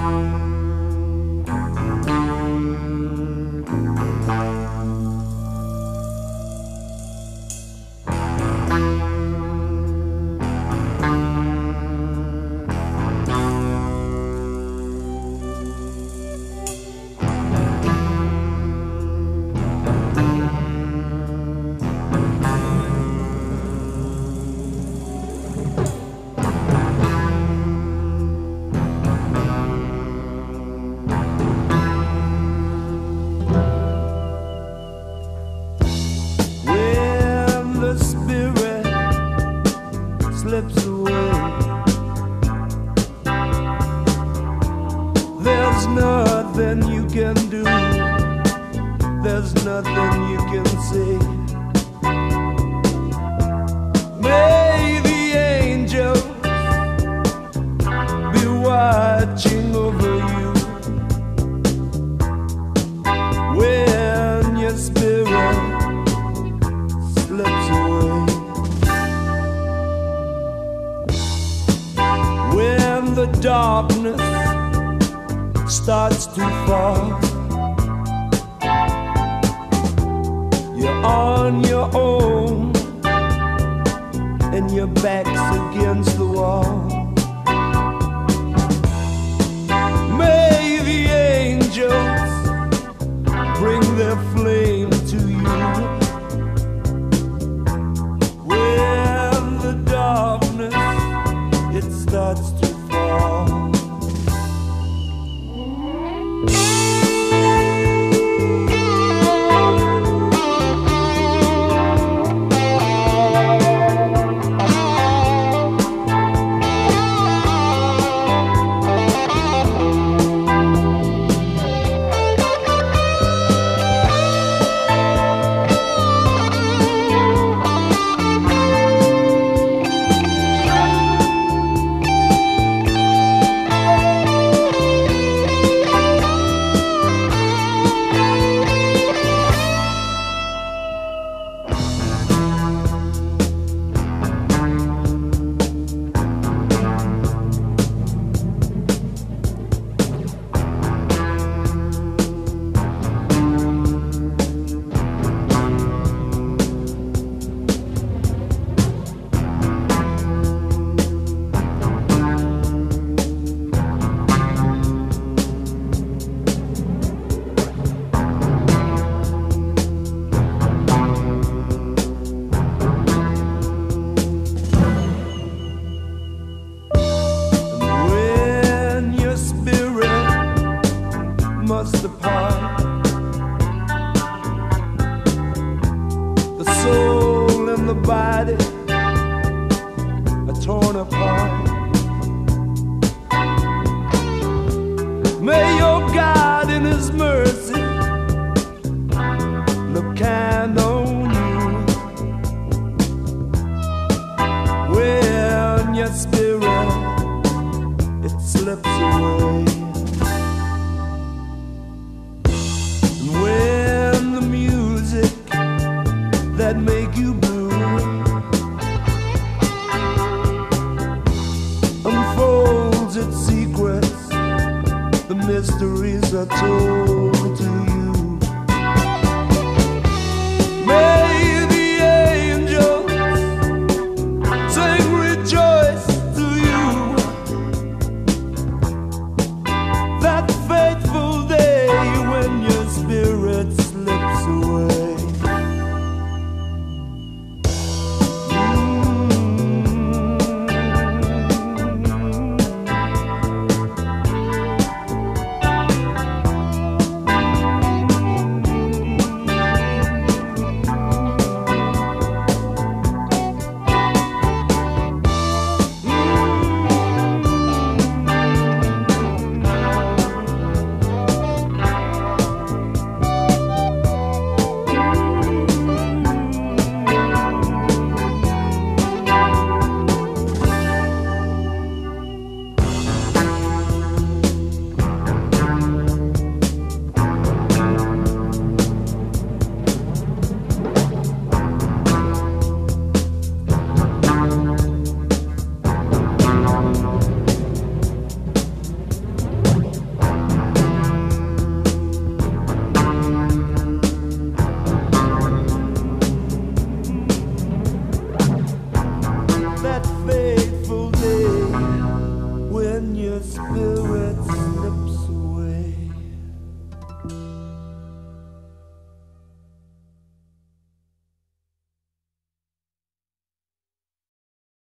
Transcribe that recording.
Bye. slips away. There's nothing you can do, there's nothing you can say. Maybe darkness starts to fall. You're on your own, and your back's against the wall. must depart. The soul and the body are torn apart. mysteries are told.